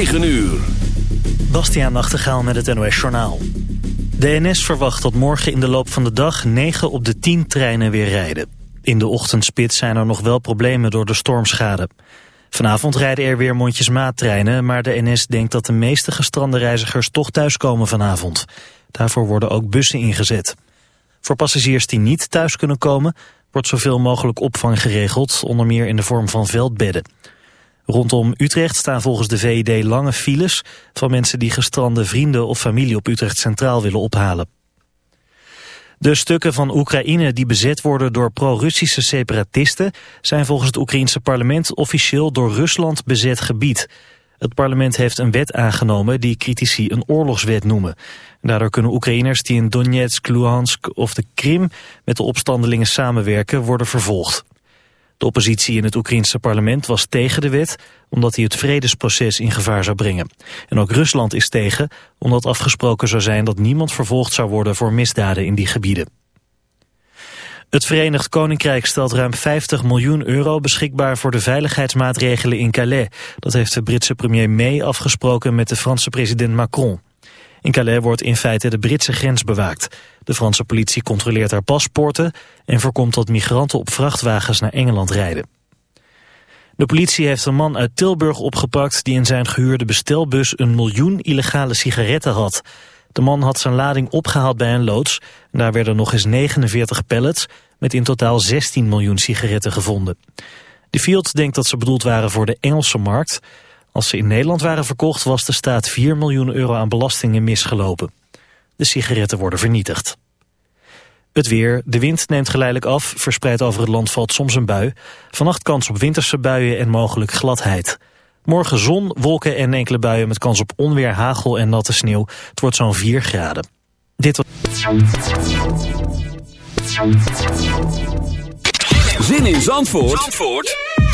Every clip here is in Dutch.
9 uur. Bastiaan Nachtegaal met het NOS Journaal. De NS verwacht dat morgen in de loop van de dag 9 op de 10 treinen weer rijden. In de ochtendspit zijn er nog wel problemen door de stormschade. Vanavond rijden er weer mondjesmaattreinen, maar de NS denkt dat de meeste gestrande reizigers toch thuiskomen vanavond. Daarvoor worden ook bussen ingezet. Voor passagiers die niet thuis kunnen komen, wordt zoveel mogelijk opvang geregeld, onder meer in de vorm van veldbedden. Rondom Utrecht staan volgens de VID lange files van mensen die gestrande vrienden of familie op Utrecht Centraal willen ophalen. De stukken van Oekraïne die bezet worden door pro-Russische separatisten zijn volgens het Oekraïense parlement officieel door Rusland bezet gebied. Het parlement heeft een wet aangenomen die critici een oorlogswet noemen. Daardoor kunnen Oekraïners die in Donetsk, Luhansk of de Krim met de opstandelingen samenwerken worden vervolgd. De oppositie in het Oekraïense parlement was tegen de wet omdat hij het vredesproces in gevaar zou brengen. En ook Rusland is tegen omdat afgesproken zou zijn dat niemand vervolgd zou worden voor misdaden in die gebieden. Het Verenigd Koninkrijk stelt ruim 50 miljoen euro beschikbaar voor de veiligheidsmaatregelen in Calais. Dat heeft de Britse premier May afgesproken met de Franse president Macron. In Calais wordt in feite de Britse grens bewaakt. De Franse politie controleert haar paspoorten en voorkomt dat migranten op vrachtwagens naar Engeland rijden. De politie heeft een man uit Tilburg opgepakt die in zijn gehuurde bestelbus een miljoen illegale sigaretten had. De man had zijn lading opgehaald bij een loods. Daar werden nog eens 49 pallets met in totaal 16 miljoen sigaretten gevonden. De Field denkt dat ze bedoeld waren voor de Engelse markt. Als ze in Nederland waren verkocht was de staat 4 miljoen euro aan belastingen misgelopen. De sigaretten worden vernietigd. Het weer. De wind neemt geleidelijk af. Verspreid over het land valt soms een bui. Vannacht kans op winterse buien en mogelijk gladheid. Morgen zon, wolken en enkele buien met kans op onweer, hagel en natte sneeuw. Het wordt zo'n 4 graden. Dit was... Zin in Zandvoort, Zandvoort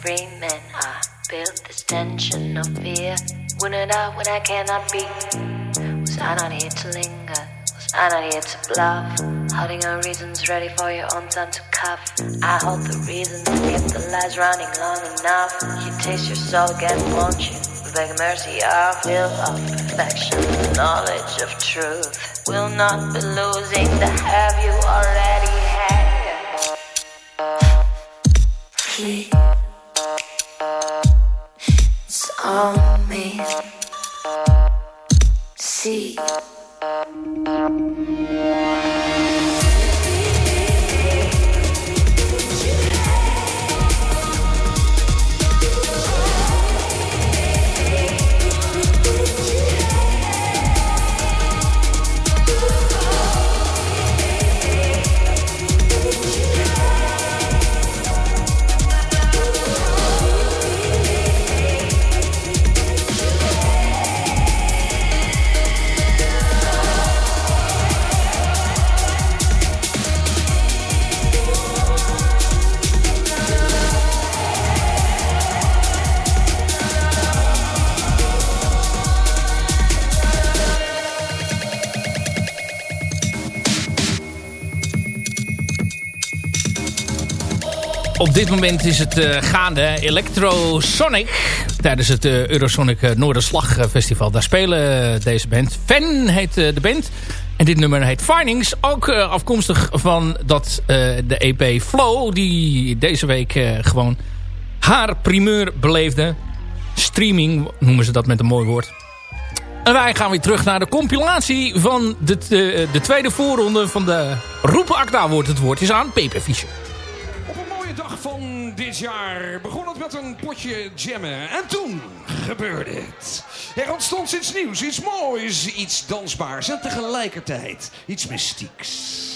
Free men. I built this tension of fear. Wouldn't I when I cannot be. Was I not here to linger? Was I not here to bluff? Holding our reasons ready for your own time to cuff. I hold the reasons, keep the lies running long enough. You taste your soul again, won't you? Beg mercy of will of perfection, knowledge of truth. Will not be losing the have you already had. It's on me. See. Op dit moment is het uh, gaande Electrosonic. Tijdens het uh, Eurosonic uh, Noorderslag Festival. Daar spelen deze band. Fan heet de band. En dit nummer heet Findings. Ook afkomstig van dat, de EP Flow. Die deze week gewoon haar primeur beleefde. Streaming noemen ze dat met een mooi woord. En wij gaan weer terug naar de compilatie van de, de, de tweede voorronde van de Roepen Akda wordt het woord is aan Pepe. Van dit jaar begon het met een potje jammen. En toen gebeurde het. Er ontstond iets nieuws, iets moois, iets dansbaars en tegelijkertijd iets mystieks.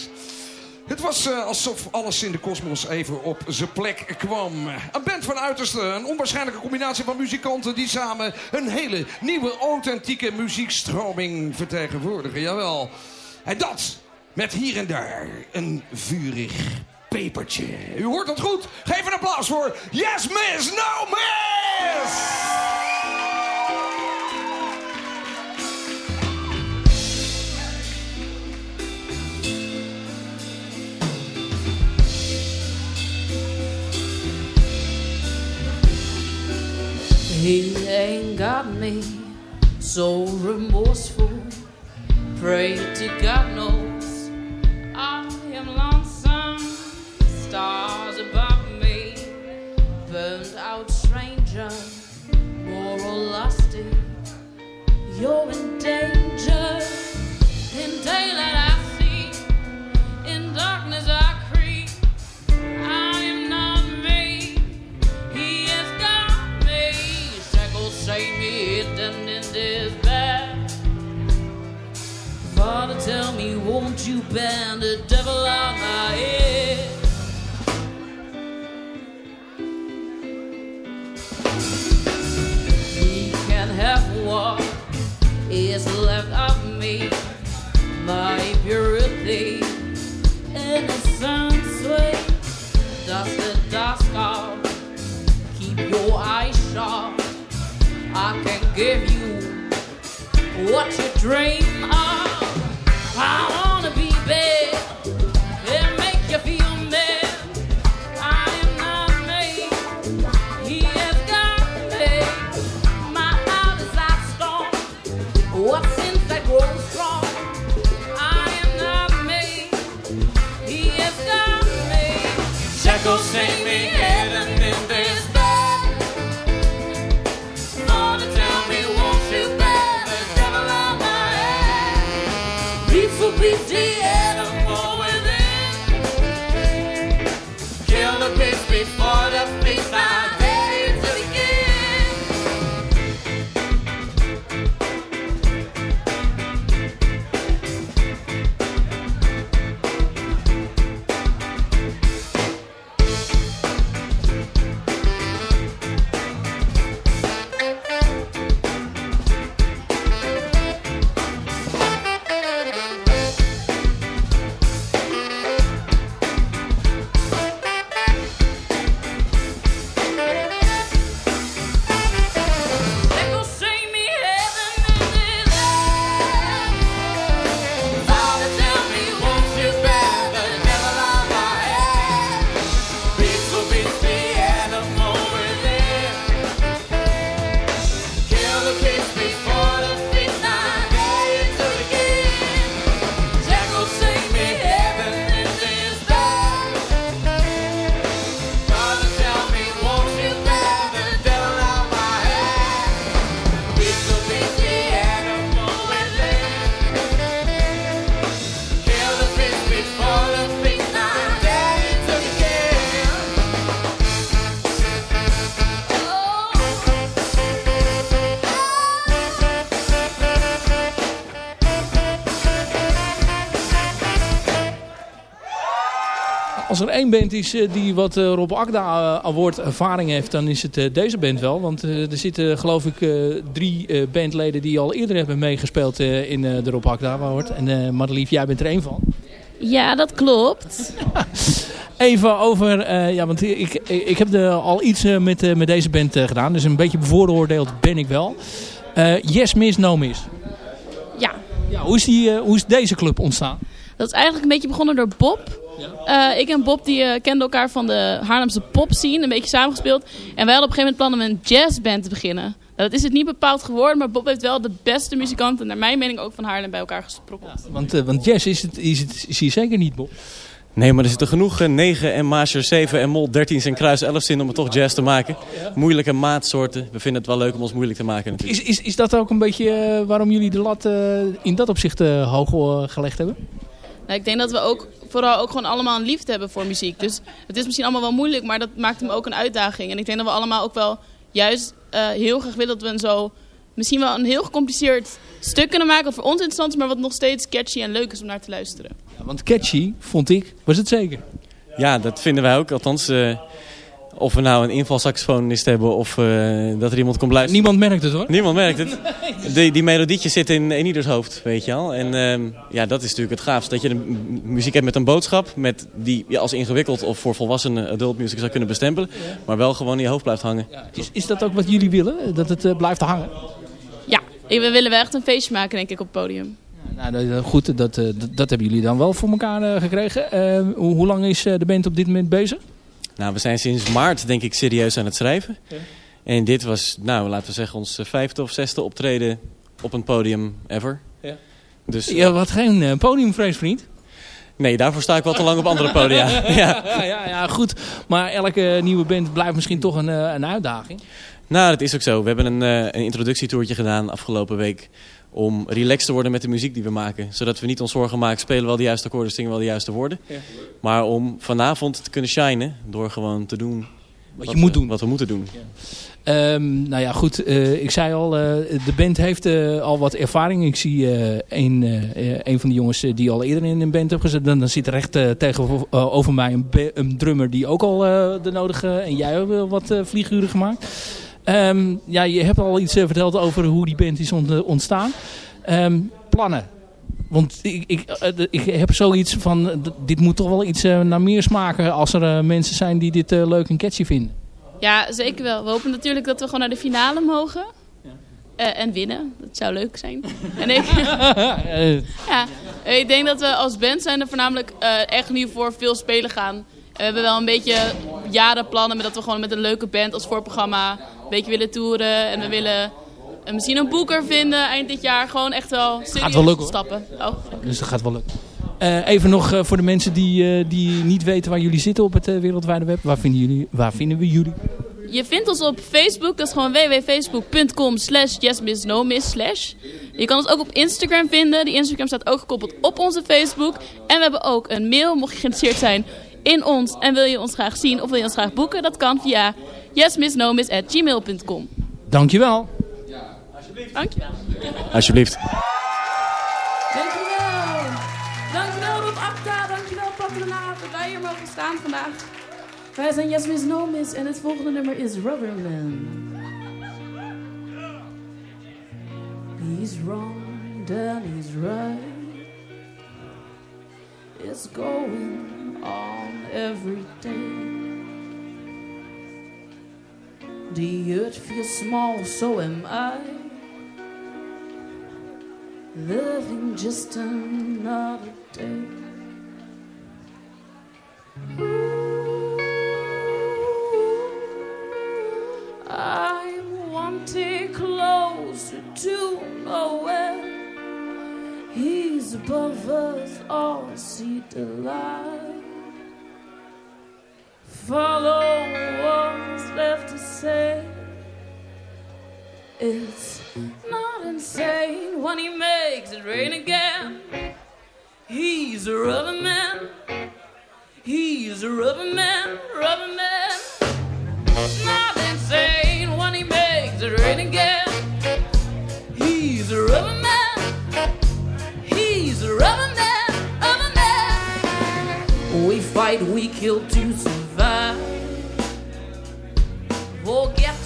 Het was uh, alsof alles in de kosmos even op zijn plek kwam. Een band van uiterste, een onwaarschijnlijke combinatie van muzikanten... die samen een hele nieuwe, authentieke muziekstroming vertegenwoordigen. Jawel. En dat met hier en daar een vurig pepertje. U hoort dat goed? Geef een applaus voor Yes Miss, No Miss! He ain't got me so remorseful. Pray to God knows I am lonesome. Stars above me, burned out stranger, moral lusty. You're in danger in daylight. I see in darkness. I creep. I am not me. He has got me. Shackles save me hidden in despair. Father, tell me, won't you bend the devil out my head? Is left of me, my purity, innocence, sweet. Dust the dust off, keep your eyes sharp. I can give you what you dream Santo en mi band is eh, die wat eh, Rob Akda eh, Award ervaring heeft, dan is het deze band wel. Want er zitten geloof ik drie bandleden die al eerder hebben meegespeeld in de Rob Akda Award. En Madelief, jij bent er één van. Ja, dat klopt. Even over, ja, want ik, ik, heb de, al iets met, met deze band gedaan. Dus een beetje bevooroordeeld ben ik wel. Yes, Miss, No Miss. Ja, Ja, hoe, is die, hoe is deze club ontstaan? Dat is eigenlijk een beetje begonnen door Bob. Eh, ik en Bob die, eh, kenden elkaar van de Haarlemse pop scene, een beetje samengespeeld. En wij hadden op een gegeven moment plannen om een jazzband te beginnen. Nou, dat is het niet bepaald geworden, maar Bob heeft wel de beste muzikanten, naar mijn mening ook van Haarlem, bij elkaar gesprokkeld. Want, eh, want jazz is het, is het is hier zeker niet, Bob. Nee, maar er zitten genoeg eh, 9 en major 7 en mol 13 en kruis 11 in om het toch jazz te maken. Moeilijke maatsoorten. We vinden het wel leuk om ons moeilijk te maken natuurlijk. Is, is, is dat ook een beetje waarom jullie de lat eh, in dat opzicht eh, hoog gelegd hebben? Nou, ik denk dat we ook vooral ook gewoon allemaal een liefde hebben voor muziek. Dus het is misschien allemaal wel moeilijk, maar dat maakt hem ook een uitdaging. En ik denk dat we allemaal ook wel juist eh, heel graag willen dat we een zo... Misschien wel een heel gecompliceerd stuk kunnen maken wat voor ons interessant is, maar wat nog steeds catchy en leuk is om naar te luisteren. Ja, want catchy, vond ik, was het zeker. Ja, dat vinden wij ook. Althans, eh, of we nou een invalsaxofonist hebben of eh, dat er iemand komt luisteren. Niemand merkt het hoor. Niemand merkt het. Die, die melodietjes zitten in, in ieders hoofd, weet je al. En ehm, ja, dat is natuurlijk het gaafste. Dat je muziek hebt met een boodschap. Met die je als ingewikkeld of voor volwassenen adult music zou kunnen bestempelen. Maar wel gewoon in je hoofd blijft hangen. Is, is dat ook wat jullie willen? Dat het eh, blijft hangen? Ja, we willen wel echt een feestje maken, denk ik, op het podium. Nou, dat- dat- goed, dat, eh, dat, dat hebben jullie dan wel voor elkaar eh, gekregen. Eh, hoe, hoe lang is eh, de band op dit moment bezig? Nou, we zijn sinds maart denk ik serieus aan het schrijven. En dit was, nou, laten we zeggen, ons eh, vijfde of zesde optreden op een podium ever. Ja. Dus Je had geen eh, podiumvrees, vriend. nee, daarvoor sta ik wel te lang op andere podia. ja. Ja, ja, ja, goed. Maar elke nieuwe band blijft misschien toch een, eh, een uitdaging. Nou, dat is ook zo. We hebben een, eh, een introductietoertje gedaan afgelopen week. Om relaxed te worden met de muziek die we maken. Zodat we niet ons zorgen maken, spelen wel de juiste akkoorden, zingen wel de juiste woorden. Ja. Maar om vanavond te kunnen shinen door gewoon te doen Wat je moet we- doen. Wat we moeten doen. Ehm, nou ja, goed. eh, ik zei al, eh, de band heeft eh, al wat ervaring. Ik zie een, een van de jongens die al eerder in een band heeft gezet. Dan, dan zit er recht tegenover over mij een, een drummer die ook al de nodige... En jij hebt wel wat vlieguren gemaakt. Ehm, ja, je hebt al iets eh, verteld over hoe die band is ont- ontstaan. Ehm, plannen. Want ik, ik, eh, ik heb zoiets van, eh, dit moet toch wel iets eh, naar meer smaken als er eh, mensen zijn die dit eh, leuk en catchy vinden. Ja, zeker wel. We hopen natuurlijk dat we gewoon naar de finale mogen. Eh, en winnen. Dat zou leuk zijn. en ik, Eh, ja, ik denk dat we als band zijn er voornamelijk eh, echt nu voor veel spelen gaan. we hebben wel een beetje jarenplannen met dat we gewoon met een leuke band als voorprogramma beetje willen toeren. En we willen eh, misschien een boeker vinden eind dit jaar. Gewoon echt wel serieus wel lukken, hoor. stappen. Oh. Dus dat gaat wel lukken. Eh, even nog eh, voor de mensen die, die niet weten waar jullie zitten op het wereldwijde web. Waar vinden, jullie, waar vinden we jullie? Je vindt ons op Facebook, dat is gewoon www.facebook.com slash yesmissnomiss slash. Je kan ons ook op Instagram vinden. Die Instagram staat ook gekoppeld op onze Facebook. En we hebben ook een mail, mocht je geïnteresseerd zijn in ons en wil je ons graag zien of wil je ons graag boeken. Dat kan via yesmissnomiss@gmail.com. Dankjewel. Dankjewel. Alsjeblieft. Dankjewel. Dankjewel Rob Akta, dankjewel Papa de Naaf dat wij hier mogen staan vandaag. Wij zijn Yes Miss No Miss en het volgende nummer is Rubberman. He's wrong, then he's right. It's going on every day. The earth feels small, so am I. Living just another day. I'm wanting closer to nowhere. He's above us all, see the light. Follow what's left to say. It's not insane when he makes it rain again. He's a rubber man. He's a rubber man, rubber man. Not insane when he makes it rain again. He's a rubber man. He's a rubber man, rubber man. We fight, we kill to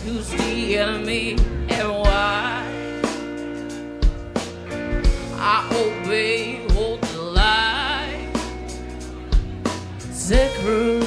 who's the enemy and why. I obey, hold the line, sacrificing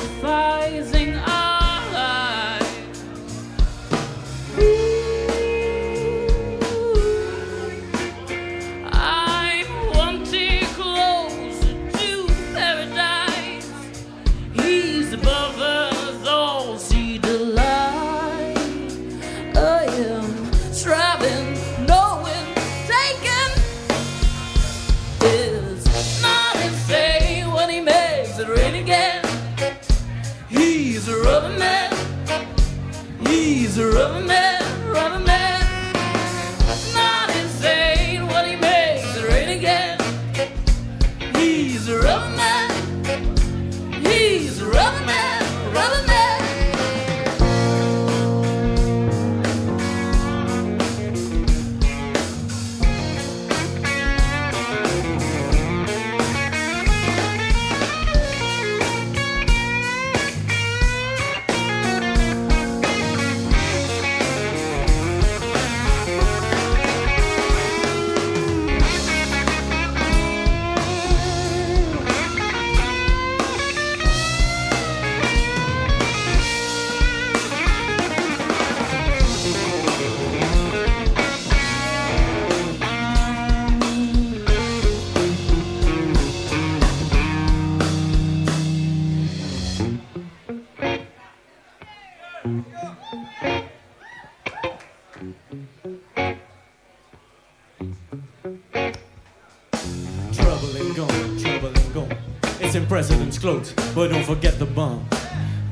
Trouble and gone, trouble and gone. It's in President's clothes, but don't forget the bomb.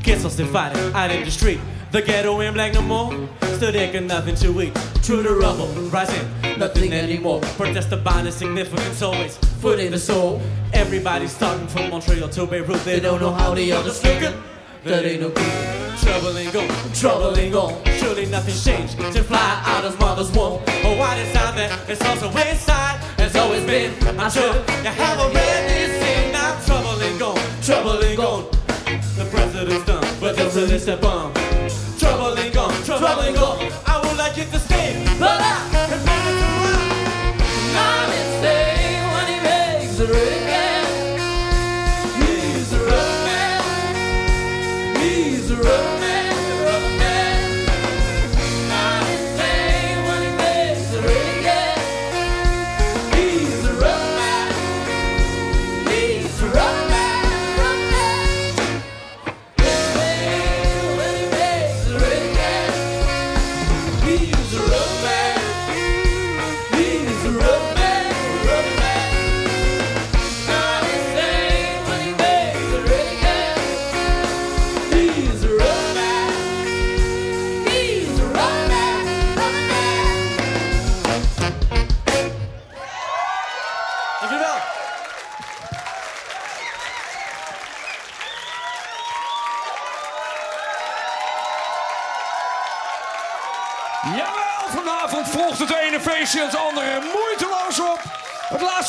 Kids are still fighting out in the street. The ghetto ain't black no more. Still there got nothing to eat. Through the rubble, rising, nothing anymore. Protest about the significance always. Foot in the soul. Everybody's talking from Montreal to Beirut. They don't know how the others looking. That ain't no good troubling on, troubling on. Surely nothing changed To fly out of mother's womb. But why decide that it's also inside has always been? I'm you have already seen. Now troubling on, troubling on. The president's done, but doesn't listen bomb. Troubling on, troubling on.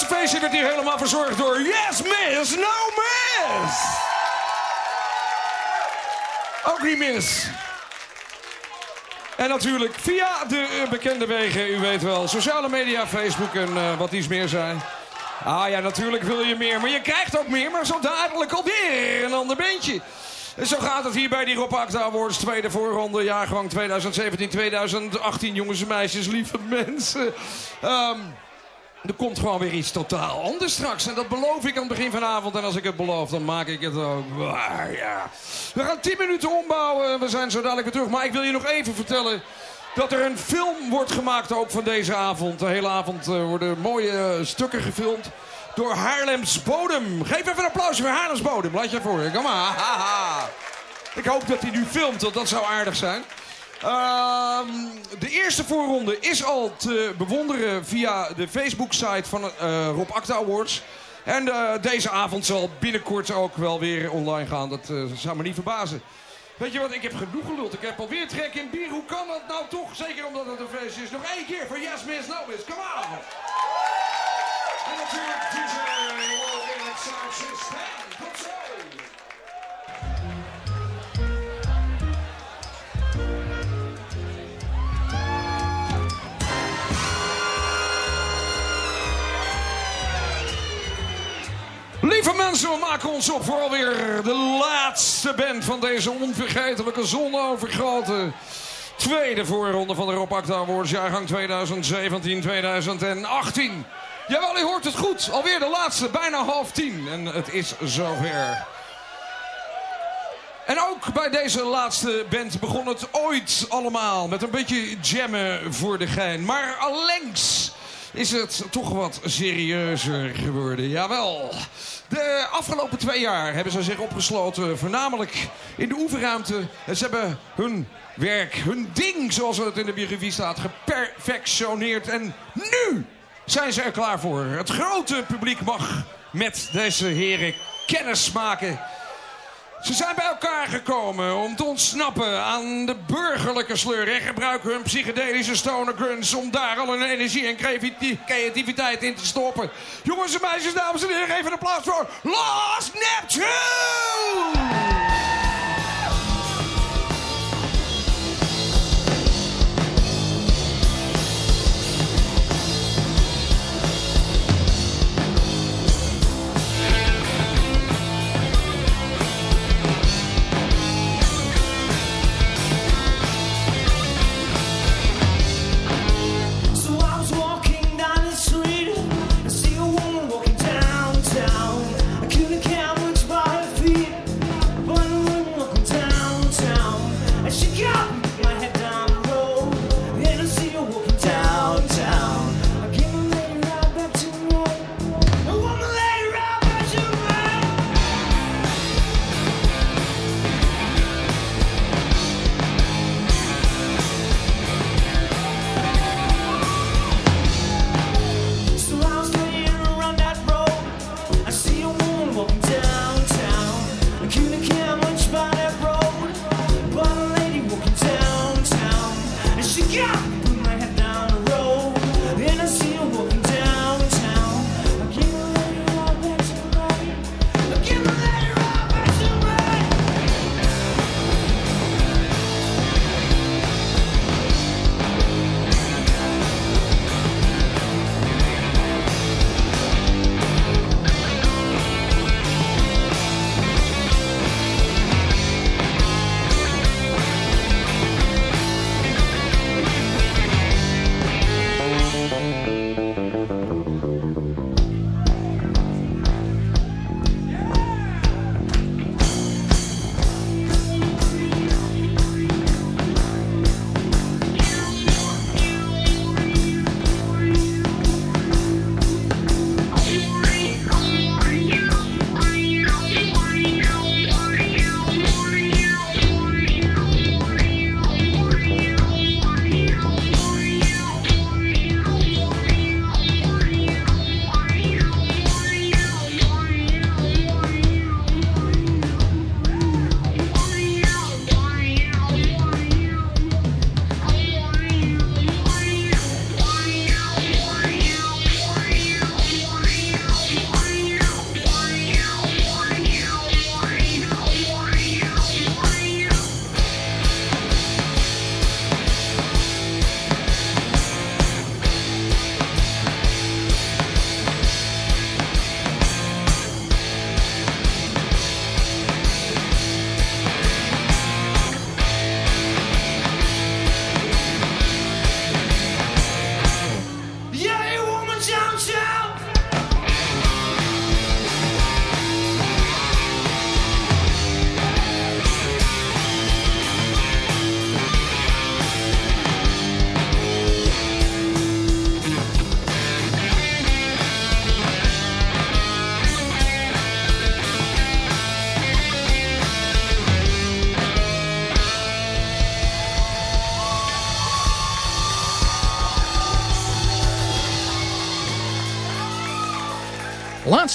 Het laatste feestje werd hier helemaal verzorgd door Yes Miss, No Miss. Ook niet mis. En natuurlijk via de eh, bekende wegen, u weet wel, sociale media, Facebook en eh, wat iets meer zijn. Ah ja, natuurlijk wil je meer, maar je krijgt ook meer, maar zo dadelijk alweer een ander beentje. En zo gaat het hier bij die Rob Awards, tweede voorronde, jaargang 2017-2018. Jongens en meisjes, lieve mensen. Ehm, er komt gewoon weer iets totaal anders straks. En dat beloof ik aan het begin vanavond. En als ik het beloof, dan maak ik het ook ja. We gaan 10 minuten ombouwen. We zijn zo dadelijk weer terug. Maar ik wil je nog even vertellen... dat er een film wordt gemaakt ook van deze avond. De hele avond eh, worden mooie eh, stukken gefilmd... door Haarlems Bodem. Geef even een applaus voor Haarlems Bodem. Laat je voor. Kom maar. Ik hoop dat hij nu filmt, want dat zou aardig zijn. Ehm, de eerste voorronde is al te bewonderen via de Facebook-site van eh, Rob Acta Awards. En eh, deze avond zal binnenkort ook wel weer online gaan. Dat eh, zou me niet verbazen. Weet je wat, ik heb genoeg geluld. Ik heb alweer trek in bier. Hoe kan dat nou toch? Zeker omdat het een feest is. Nog één keer voor Yes Miss No Miss. Come on! En natuurlijk DJ System. Lieve mensen, we maken ons op voor alweer de laatste band van deze onvergetelijke zonovergrote tweede voorronde van de Rob Acta Awards, jaargang 2017-2018. Jawel, u hoort het goed. Alweer de laatste, bijna half tien. En het is zover. En ook bij deze laatste band begon het ooit allemaal met een beetje jammen voor de gein. Maar allengs is het toch wat serieuzer geworden. Jawel. De afgelopen twee jaar hebben ze zich opgesloten, voornamelijk in de oefenruimte. En ze hebben hun werk, hun ding, zoals het in de biografie staat, geperfectioneerd. En nu zijn ze er klaar voor. Het grote publiek mag met deze heren kennis maken. Ze zijn bij elkaar gekomen om te ontsnappen aan de burgerlijke sleur. En gebruiken hun psychedelische stoner grunts om daar al hun energie en creativiteit in te stoppen. Jongens en meisjes, dames en heren, geef een applaus voor Lost Neptune!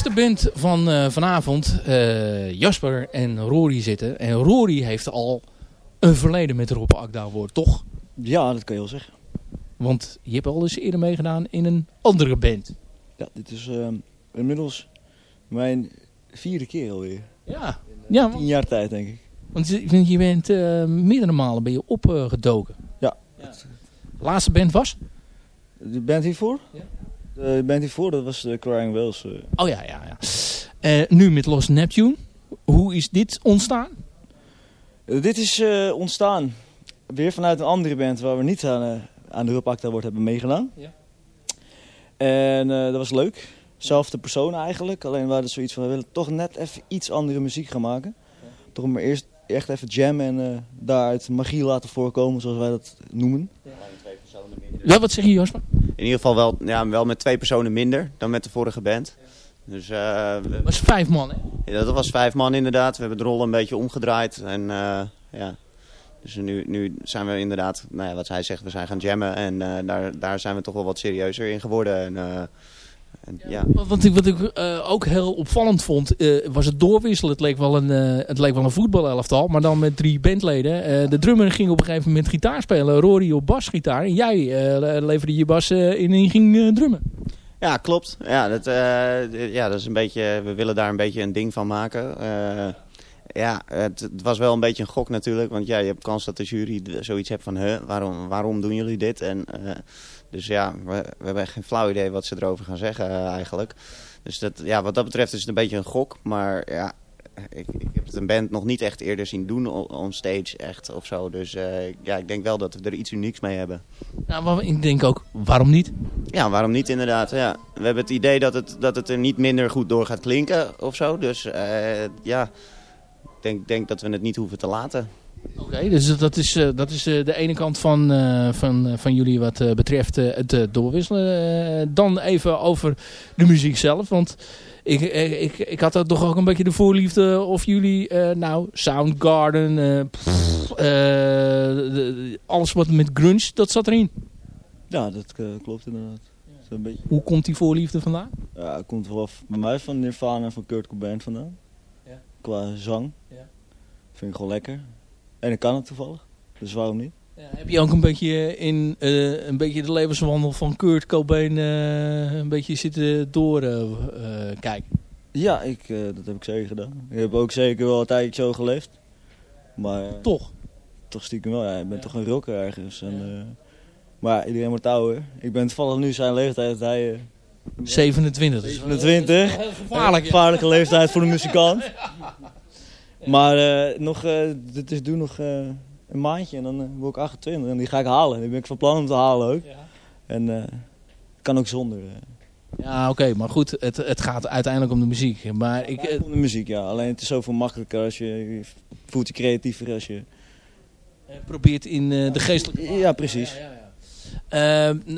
Laatste band van eh, vanavond. eh, Jasper en Rory zitten. En Rory heeft al een verleden met Rob Akda woord, toch? Ja, dat kan je wel zeggen. Want je hebt al eens eerder meegedaan in een andere band. Ja, dit is ehm, inmiddels mijn vierde keer alweer. Ja, ja Tien jaar tijd, denk ik. want je je bent eh, meerdere malen ben je opgedoken. Ja. Laatste band was? De band hiervoor? Ja. De band hiervoor, dat was de Crying Whales. eh. Oh ja, ja, ja. Eh, nu met Lost Neptune. Hoe is dit ontstaan? Eh, dit is eh, ontstaan weer vanuit een andere band waar we niet aan, eh, aan de Acta wordt hebben meegedaan. Ja. En eh, dat was leuk. Zelfde persoon eigenlijk. Alleen we hadden zoiets van, we willen toch net even iets andere muziek gaan maken. Toch maar eerst echt even jammen en eh, daaruit magie laten voorkomen, zoals wij dat noemen. Ja, wat zeg je Jasper? in ieder geval wel, ja, wel met twee personen minder dan met de vorige band. Dus, eh, Dat was vijf man, hè? ja, dat was vijf man inderdaad. We hebben de rollen een beetje omgedraaid. En eh, ja, dus nu, nu zijn we inderdaad, nou ja, wat hij zegt, we zijn gaan jammen. En eh, daar, daar zijn we toch wel wat serieuzer in geworden. En, en, ja. Wat, wat ik, wat ik eh, ook heel opvallend vond, eh, was het doorwisselen. Het leek wel een, eh, het leek wel een voetbalelftal, maar dan met drie bandleden. Eh, de drummer ging op een gegeven moment gitaar spelen, Rory op basgitaar. En jij eh, leverde je bas eh, in en ging eh, drummen. Ja, klopt. Ja dat, eh, ja, dat is een beetje, we willen daar een beetje een ding van maken. Ja, het, het was wel een beetje een gok natuurlijk. Want ja, je hebt kans dat de jury zoiets hebt van... Huh, waarom, waarom doen jullie dit? En, eh, dus ja, we, we hebben geen flauw idee wat ze erover gaan zeggen eh, eigenlijk. Dus dat, ja, wat dat betreft is het een beetje een gok. Maar ja, ik, ik heb het een band nog niet echt eerder zien doen on, stage echt of zo. Dus eh, ja, ik denk wel dat we er iets unieks mee hebben. Nou, maar ik denk ook, waarom niet? Ja, waarom niet inderdaad. Ja. We hebben het idee dat het, dat het er niet minder goed door gaat klinken of zo. Dus ja, denk, denk dat we het niet hoeven te laten. Oké, dus dat is, eh, dat is eh, de ene kant van, eh, van, eh, van jullie wat eh, betreft eh, het doorwisselen. Eh, dan even over de muziek zelf, want ik, ik, ik, had er toch ook een beetje de voorliefde of jullie, eh, nou, Soundgarden, eh, pff, eh, de- de- alles wat met grunge, dat zat erin. Ja, dat klopt inderdaad. Beetje. Hoe komt die voorliefde vandaan? Ja, het komt wel bij mij van Nirvana en van Kurt Cobain vandaan. Ja. Qua zang. Ja. Vind ik gewoon lekker. En ik kan het toevallig. Dus waarom niet? Heb je ook een beetje in eh, een beetje de levenswandel van Kurt Cobain eh, een beetje zitten doorkijken? Ja, ik, eh, dat heb ik zeker gedaan. Ik heb ook zeker wel een tijdje zo geleefd. Maar eh, toch? Toch stiekem wel. Ja, ik ben toch een rocker ergens. En, eh, maar ja, iedereen wordt ouder. Ik ben toevallig nu zijn leeftijd. dat Hij, eh, 27. Dus 27. heel gevaarlijk, ja. Gevaarlijke leeftijd voor de muzikant. Maar eh, nog, eh, dit is doe nog eh, een maandje en dan word ik 28. En die ga ik halen. Die ben ik van plan om te halen ook. En het kan ook zonder. Ja, oké, maar goed, het, het gaat uiteindelijk om de muziek. Maar ik, Om de muziek, ja. Alleen het is zoveel makkelijker als je, je voelt je creatiever als je... probeert in de geestelijke... Ja, precies.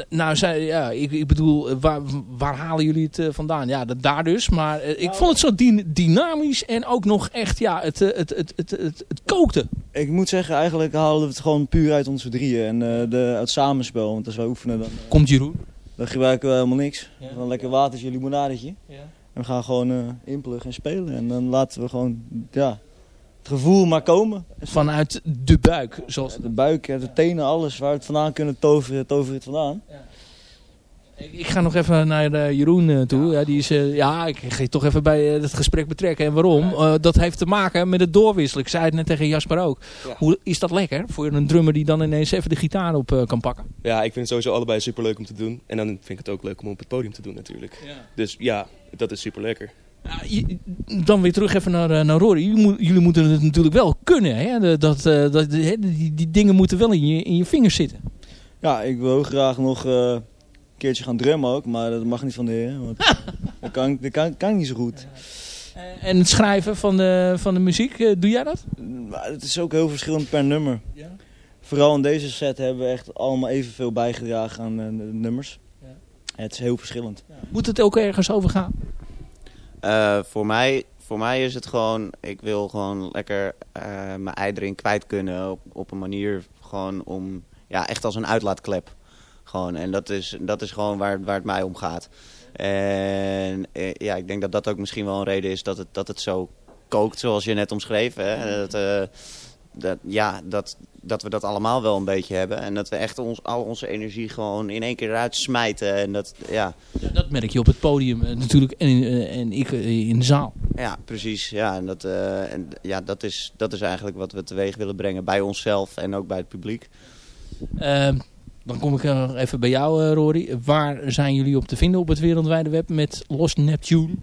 Nou, zei, ja, ik, ik bedoel, eh, waar, waar halen jullie het eh, vandaan? Ja, dat, daar dus. Maar eh, ik vond het zo dy- dynamisch en ook nog echt, ja, het, het, het, het, het, het kookte. Ik moet zeggen, eigenlijk halen we het gewoon puur uit onze drieën. En eh, de, uit samenspel. Want als we oefenen, dan, Komt Jeroen? dan gebruiken we helemaal niks. Dan lekker watertje, limonadetje. En we gaan gewoon eh inpluggen en spelen. En dan laten we gewoon, ja, het gevoel maar komen. Vanuit de buik. Zoals... De buik, ja, de tenen, alles. Waar we het vandaan kunnen toveren, toveren we het vandaan. Ik, ik ga nog even naar eh, Jeroen eh, toe. Ja, die is, eh, ja, ik ga je toch even bij het gesprek betrekken. En waarom? Eh, dat heeft te maken met het doorwisselen. Ik zei het net tegen Jasper ook. Hoe is dat lekker voor een drummer die dan ineens even de gitaar op kan pakken? Ja, ik vind het sowieso allebei super leuk om te doen. En dan vind ik het ook leuk om op het podium te doen natuurlijk. Dus ja, dat is super lekker. Je- dan weer terug even naar, eh, naar Rory. Jullie, moet- jullie moeten het natuurlijk wel kunnen. Hè? Dat, eh, dat, hè, die, die dingen moeten wel in je, in je vingers zitten. Ja, ik wil graag nog eh, een keertje gaan drummen ook. Maar dat mag niet van de heer. Want dat, kan, dat kan, niet zo goed. En het schrijven van de, van de muziek, eh, doe jij dat? Maar het is ook heel verschillend per nummer. Vooral in deze set hebben we echt allemaal evenveel bijgedragen aan eh, de nummers. Het is heel verschillend. Moet het ook ergens over gaan? Eh, voor, mij, voor mij is het gewoon, ik wil gewoon lekker eh, mijn ei kwijt kunnen op, een manier gewoon om, ja, echt als een uitlaatklep. Gewoon, en dat is, dat is gewoon waar, waar het mij om gaat. En eh, ja, ik denk dat dat ook misschien wel een reden is dat het, dat het zo kookt zoals je net omschreef. Hè? Dat, dat, ja, dat, dat we dat allemaal wel een beetje hebben. En dat we echt ons, al onze energie gewoon in één keer eruit smijten. En dat, ja, Dat merk je op het podium eh, natuurlijk en, eh, en ik eh, in de zaal. Ja, precies. Ja, en dat, eh, en, ja, dat, is, dat is eigenlijk wat we teweeg willen brengen bij onszelf en ook bij het publiek. Eh, dan kom ik even bij jou, Rory. Waar zijn jullie op te vinden op het wereldwijde web met Lost Neptune?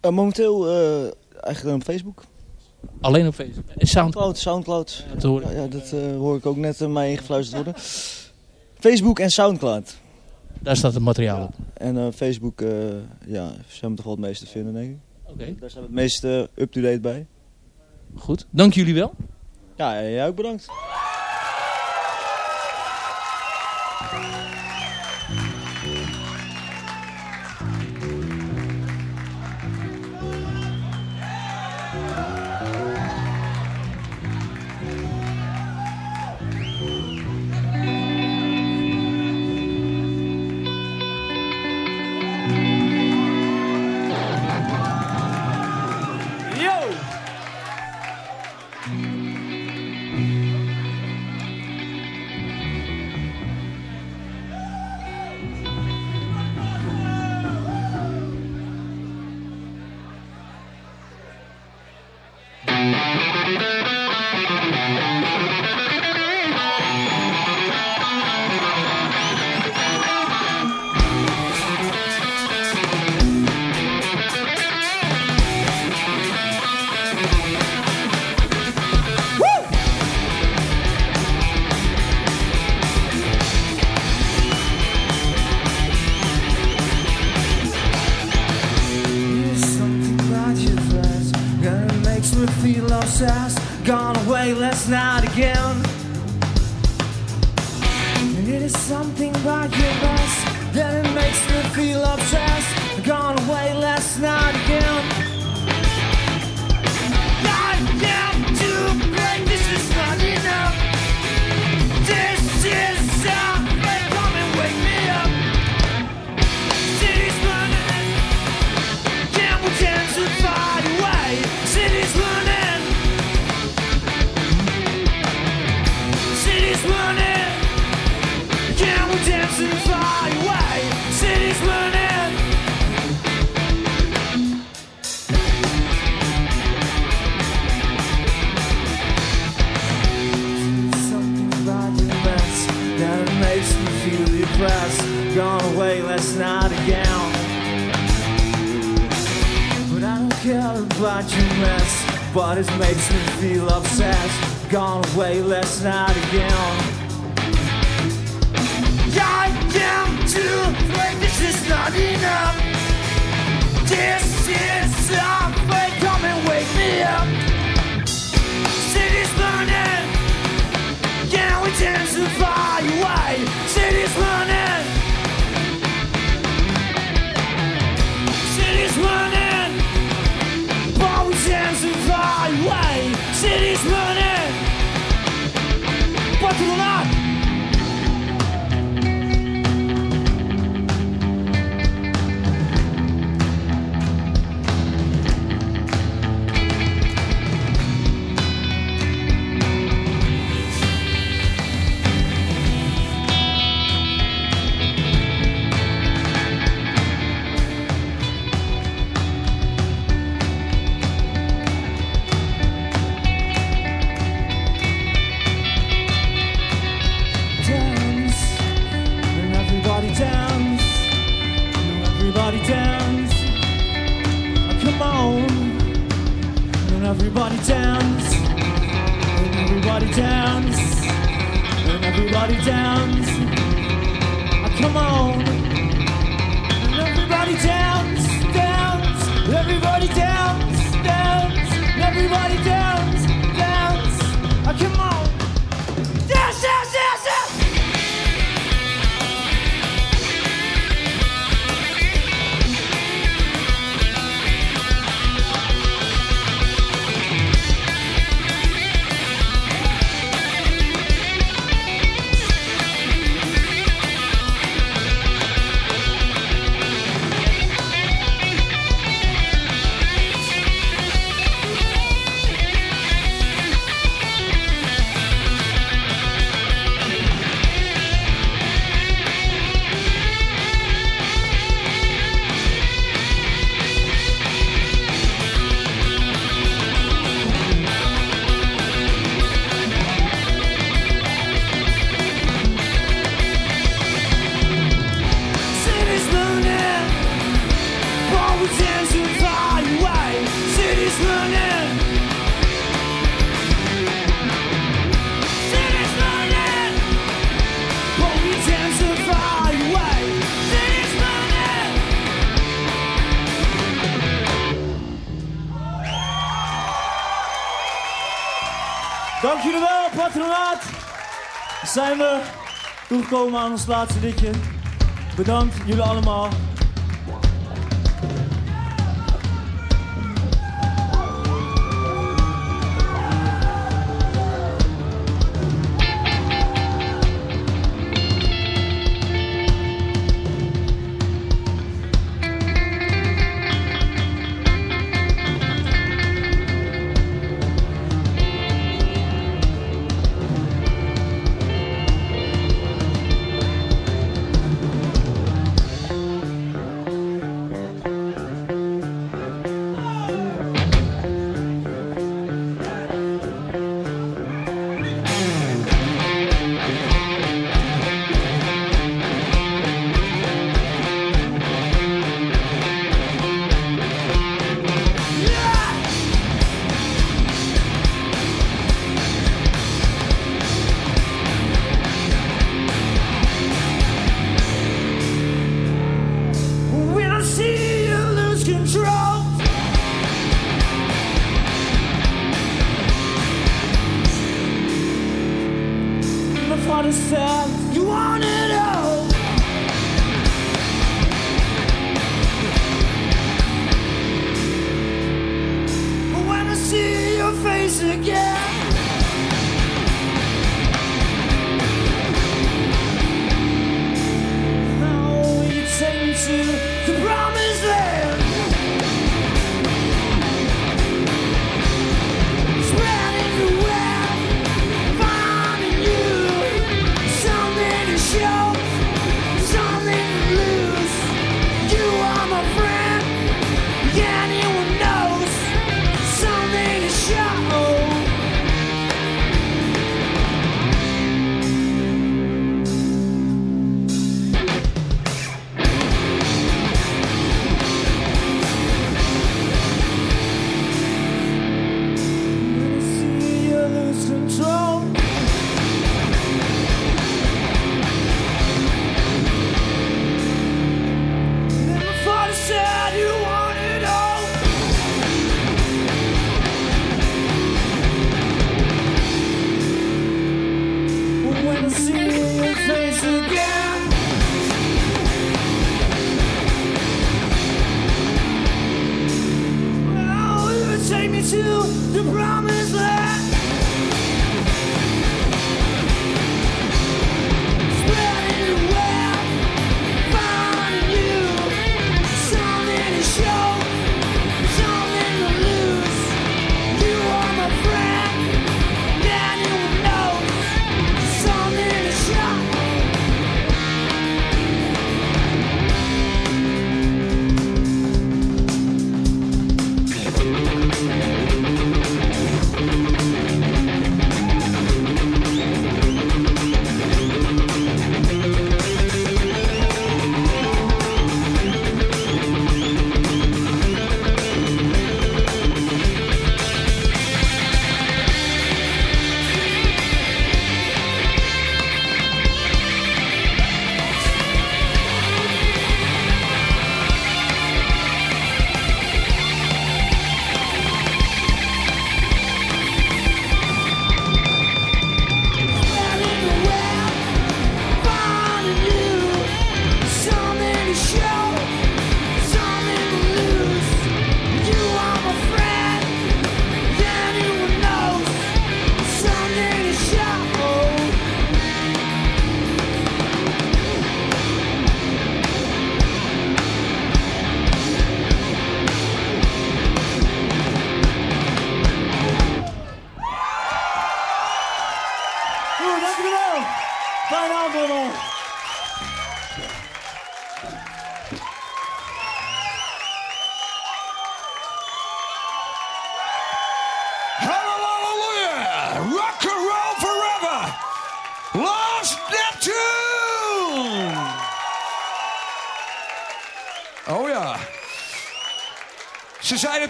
Eh, momenteel eh, eigenlijk op Facebook. Alleen op Facebook. En Soundcloud. Soundcloud. dat hoor ik. Ja, ja, dat eh, hoor ik ook net uh, mij ingefluisterd worden. Facebook en Soundcloud. Daar staat het materiaal op. En eh, Facebook, eh, ja, zijn we toch wel het meeste vinden, denk ik. Oké. Daar zijn we het meeste up-to-date bij. Goed, dank jullie wel. Ja, jij ook bedankt. feel obsessed. Gone away last night. such a mess, but it makes me feel upset. Gone away last night again. I am too late, this is not enough. This is a fake, come and wake me up. City's burning, can we intensify away? City's burning. City's burning my city's running, but will not. zijn we toegekomen aan ons laatste ditje. Bedankt jullie allemaal.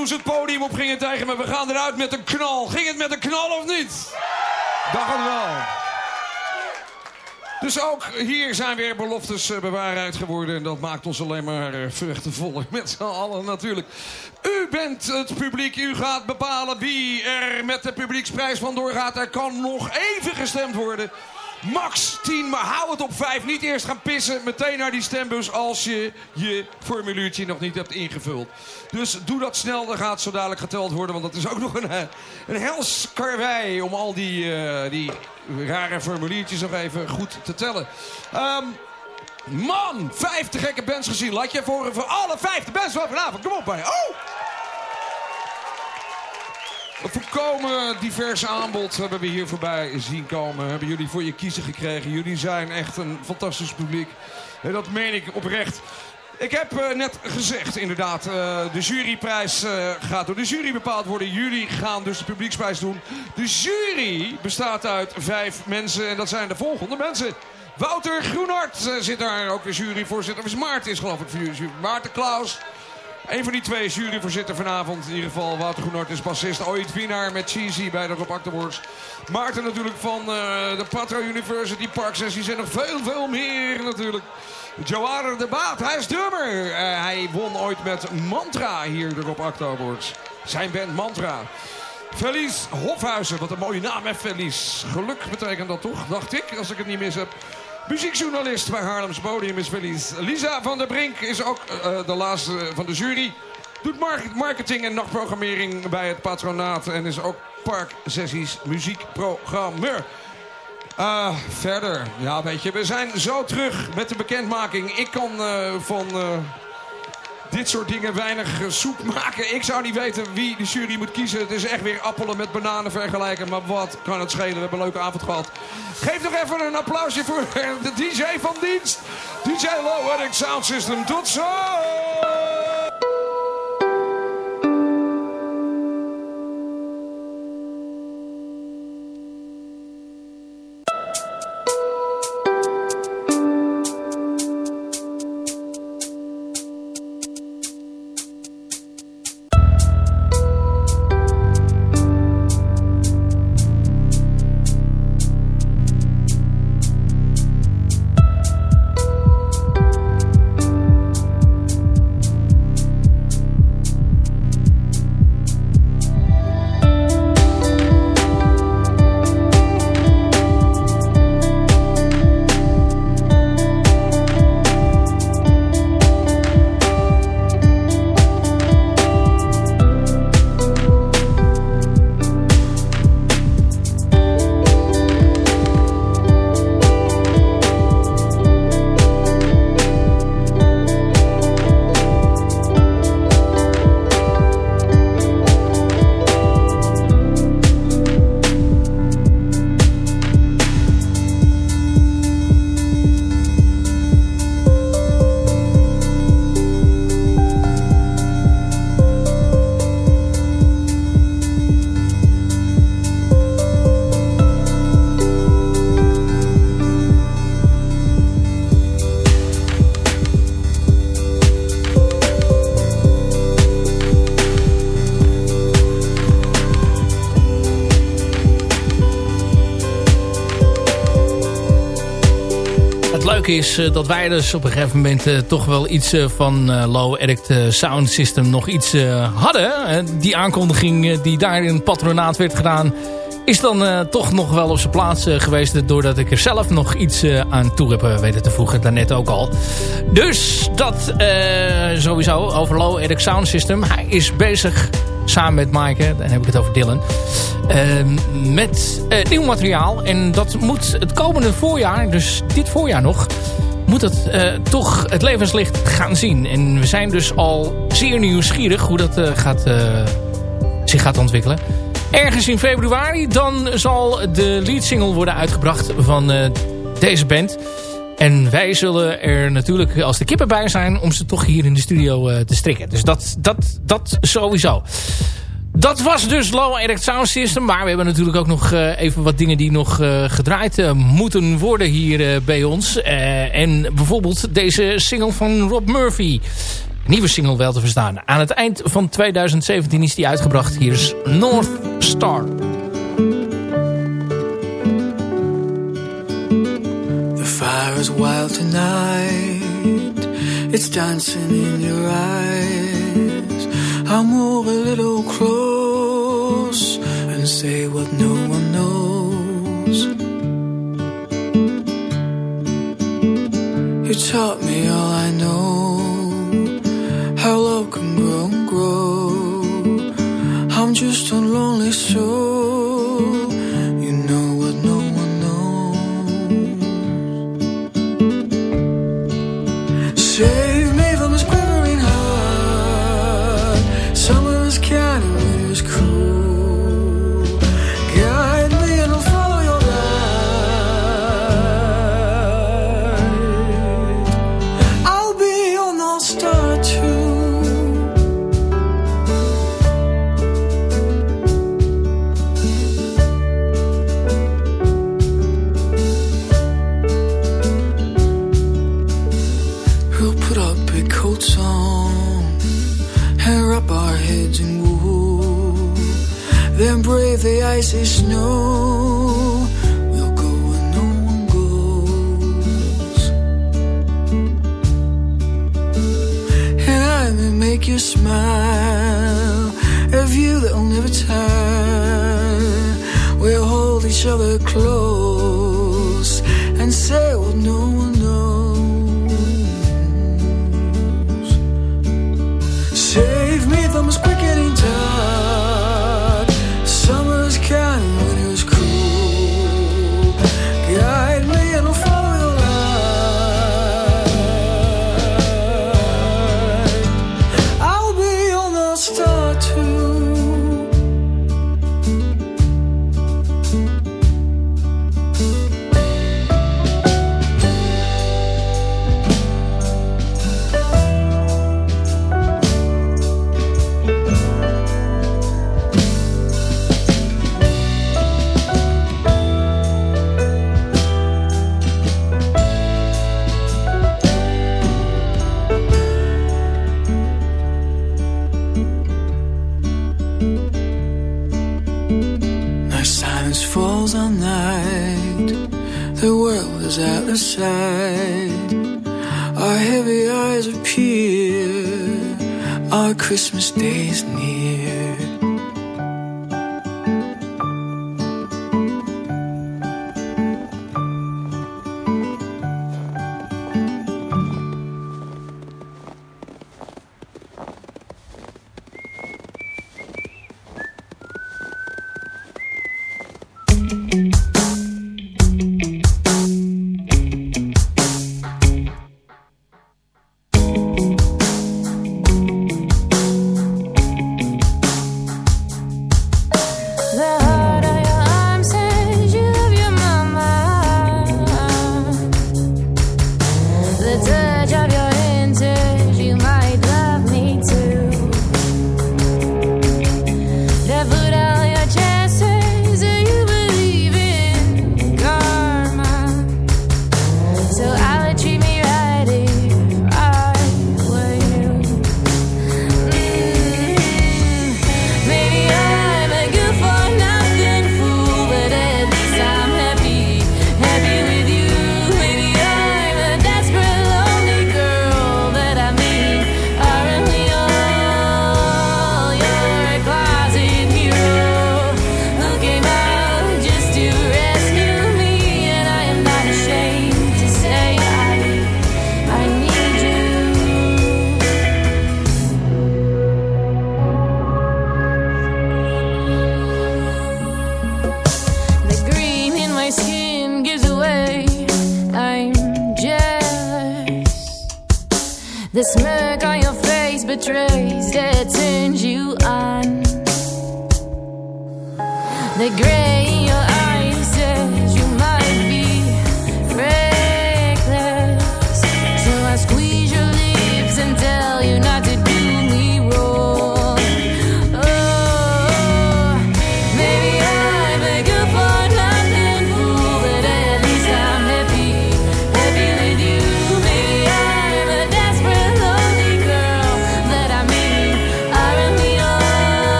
Toen ze het podium op gingen tegen me, we gaan eruit met een knal. Ging het met een knal of niet? Dacht het wel. Dus ook hier zijn weer beloftes eh, bewaarheid geworden. En dat maakt ons alleen maar eh, vruchtenvoller met z'n allen natuurlijk. U bent het publiek. U gaat bepalen wie er met de publieksprijs vandoor gaat. Er kan nog even gestemd worden. Max 10, maar hou het op 5. Niet eerst gaan pissen, meteen naar die stembus als je je formuliertje nog niet hebt ingevuld. Dus doe dat snel, dan gaat zo dadelijk geteld worden. Want dat is ook nog een, eh, een hels karwei om al die, eh, die rare formuliertjes nog even goed te tellen. Ehm, man, vijf te gekke bands gezien. Laat je voor, voor alle vijf de bands van vanavond. Kom op bij. Oh! Een volkomen divers aanbod hebben we hier voorbij zien komen. Hebben jullie voor je kiezen gekregen. Jullie zijn echt een fantastisch publiek. En dat meen ik oprecht. Ik heb eh, net gezegd, inderdaad, eh, de juryprijs eh, gaat door de jury bepaald worden. Jullie gaan dus de publieksprijs doen. De jury bestaat uit vijf mensen en dat zijn de volgende mensen. Wouter Groenhart zit daar, ook de juryvoorzitter. Of is Maarten is geloof ik. Maarten Klaus. Een van die twee juryvoorzitter vanavond. In ieder geval Wouter Groenhart is bassist. Ooit winnaar met Cheesy bij de Rob Acta Awards. Maarten natuurlijk van eh, de Patra University Park Sessies. En nog veel, veel meer natuurlijk. Joara de Baat, hij is drummer. Eh, hij won ooit met Mantra hier de Rob. Zijn band Mantra. Felice Hofhuizen, wat een mooie naam hè, Felice. Geluk betekent dat toch, dacht ik, als ik het niet mis heb. Muziekjournalist bij Haarlems Podium is Felice. Lisa van der Brink is ook eh, de laatste van de jury. Doet mar- marketing en nachtprogrammering bij het patronaat. En is ook parksessies muziekprogrammeur. Ah, verder. Ja, weet je, we zijn zo terug met de bekendmaking. Ik kan eh, van eh, dit soort dingen weinig eh, soep maken. Ik zou niet weten wie de jury moet kiezen. Het is echt weer appelen met bananen vergelijken. Maar wat kan het schelen? We hebben een leuke avond gehad. Geef nog even een applausje voor de DJ van dienst. DJ Low Sound System. Tot zo! Is eh, dat wij dus op een gegeven moment eh, toch wel iets eh, van Low Erect Sound System nog iets hadden. Die aankondiging die daar in patronaat werd gedaan is dan toch nog wel op zijn plaats geweest. Doordat ik er zelf nog iets aan toe heb weten te voegen. Daarnet ook al. Dus dat sowieso over Low Erect Sound System. Hij is bezig samen met Maaike. Dan heb ik het over Dylan. Eh, met eh, nieuw materiaal. En dat moet het komende voorjaar, dus dit voorjaar nog moet het eh, toch het levenslicht gaan zien. En we zijn dus al zeer nieuwsgierig hoe dat gaat, zich gaat ontwikkelen. Ergens in februari dan zal de lead single worden uitgebracht van deze band. En wij zullen er natuurlijk als de kippen bij zijn om ze toch hier in de studio te strikken. Dus dat, dat, dat sowieso. Dat was dus Low Erect Sound System. Maar we hebben natuurlijk ook nog eh, even wat dingen die nog eh, gedraaid eh, moeten worden hier bij ons. En bijvoorbeeld deze single van Rob Murphy. Nieuwe single wel te verstaan. Aan het eind van 2017 is die uitgebracht. Hier is North Star. The fire is wild tonight. It's dancing in your eyes. I'll move a little close and say what no one knows. You taught me all I know. How love can grow and grow. I'm just a lonely soul. Brave the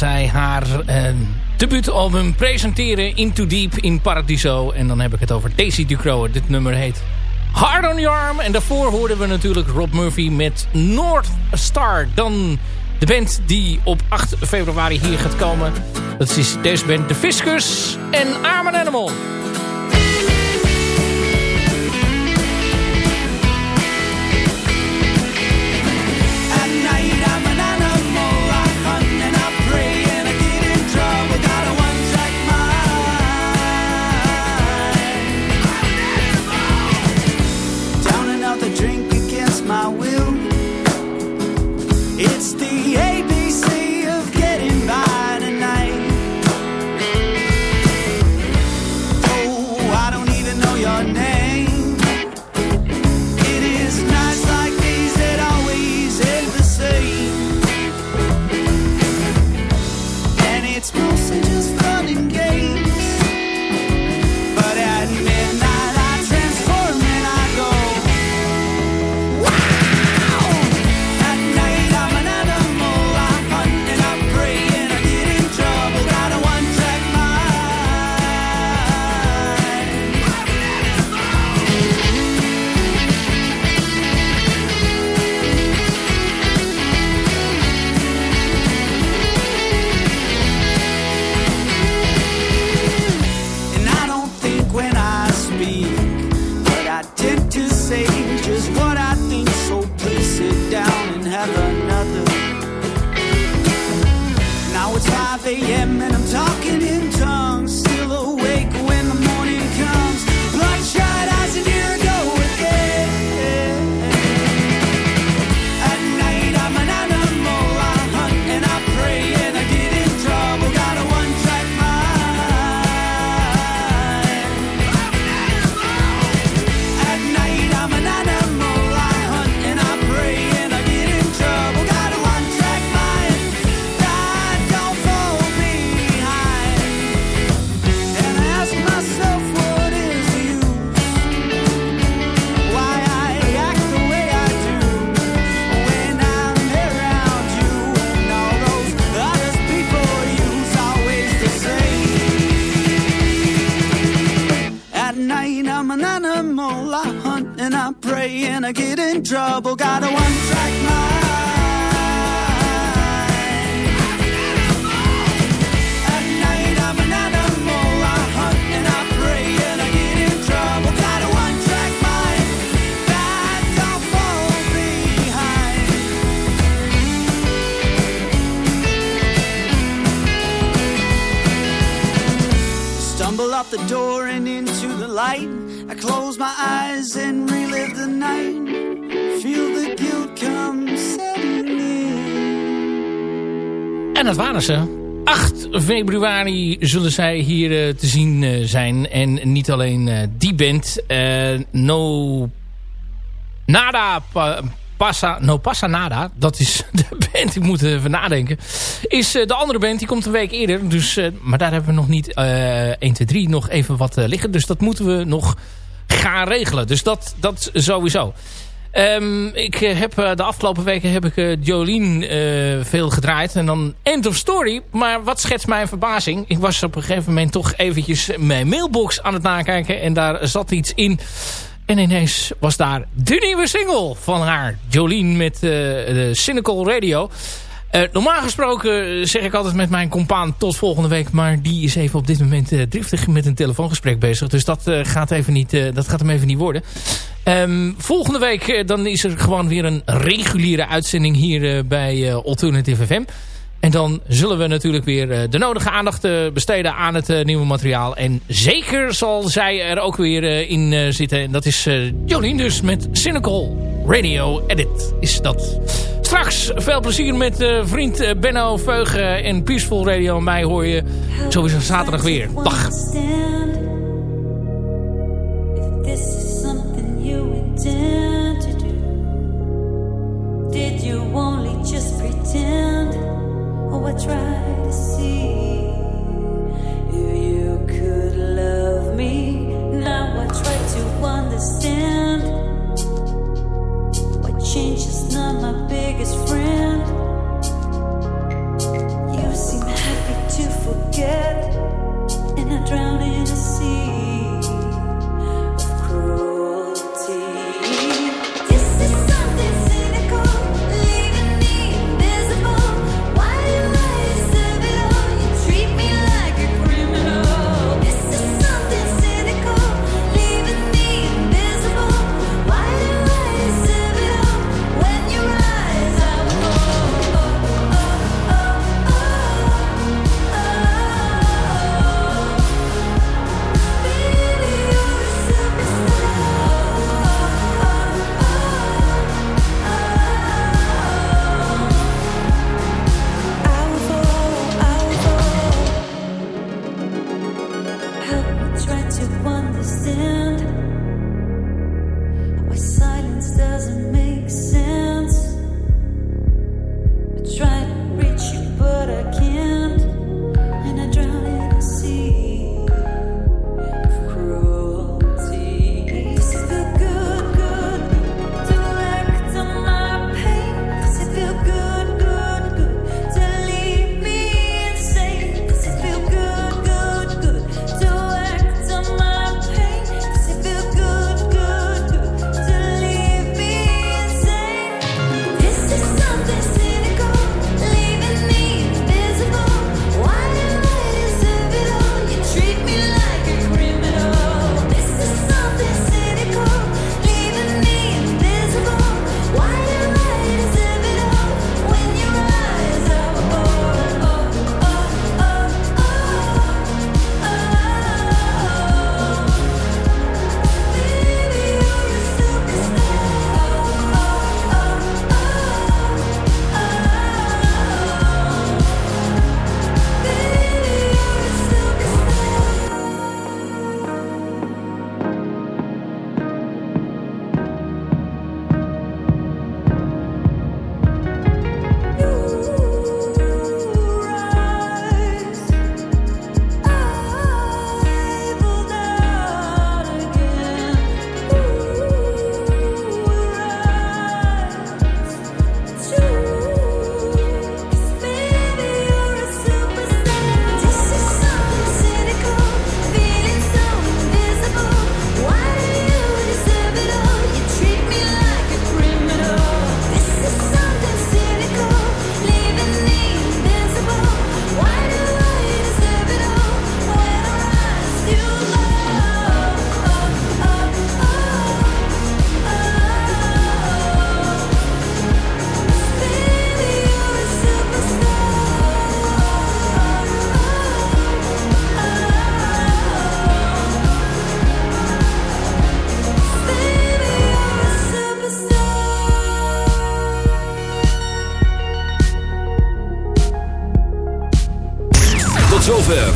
zij haar uh, debuutalbum presenteren Into Deep in Paradiso. En dan heb ik het over Daisy Ducrow. Dit nummer heet Hard on Your Arm. En daarvoor hoorden we natuurlijk Rob Murphy met North Star. Dan de band die op 8 februari hier gaat komen. Dat is deze band, The Fiskers en Arm Animal. The door and into the light. I close my eyes and relive the night. Feel the guilt come setting in. En dat waren ze. 8 februari zullen zij hier eh, te zien eh, zijn. En niet alleen eh, die band. no Nada pa, Passa, No Passa Nada. Dat is de band. Ik moet even nadenken. Is eh, de andere band. Die komt een week eerder. Dus, eh, maar daar hebben we nog niet eh 1, 2, 3 nog even wat eh, liggen. Dus dat moeten we nog gaan regelen. Dus dat, dat sowieso. Ehm, ik heb de afgelopen weken heb ik Jolien veel gedraaid. En dan end of story. Maar wat schetst mijn verbazing? Ik was op een gegeven moment toch eventjes mijn mailbox aan het nakijken. En daar zat iets in. En ineens was daar de nieuwe single van haar. Jolien met eh, de Cynical Radio. Eh, normaal gesproken zeg ik altijd met mijn compaan tot volgende week. Maar die is even op dit moment eh, driftig met een telefoongesprek bezig. Dus dat, gaat, even niet, dat gaat hem even niet worden. Ehm, volgende week dan is er gewoon weer een reguliere uitzending hier bij Alternative FM. En dan zullen we natuurlijk weer eh, de nodige aandacht eh, besteden aan het eh, nieuwe materiaal. En zeker zal zij er ook weer in zitten. En dat is Jolien dus met Cynical Radio Edit is dat. Straks veel plezier met vriend Benno Veugen en Peaceful Radio. Mij hoor je sowieso zaterdag weer. Dag. Did you only just pretend? I try